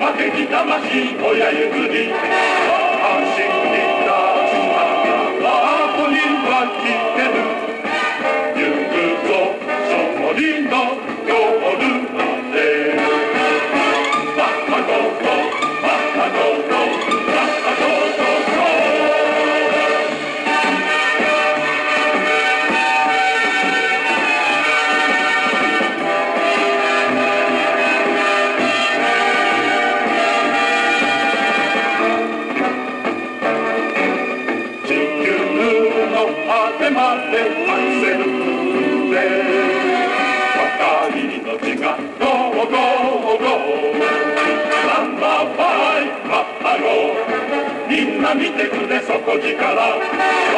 負けに魂親譲り。果てまでアクセルで若い命がゴーゴーゴーナンバーファイブバッハローみんな見てくれ底力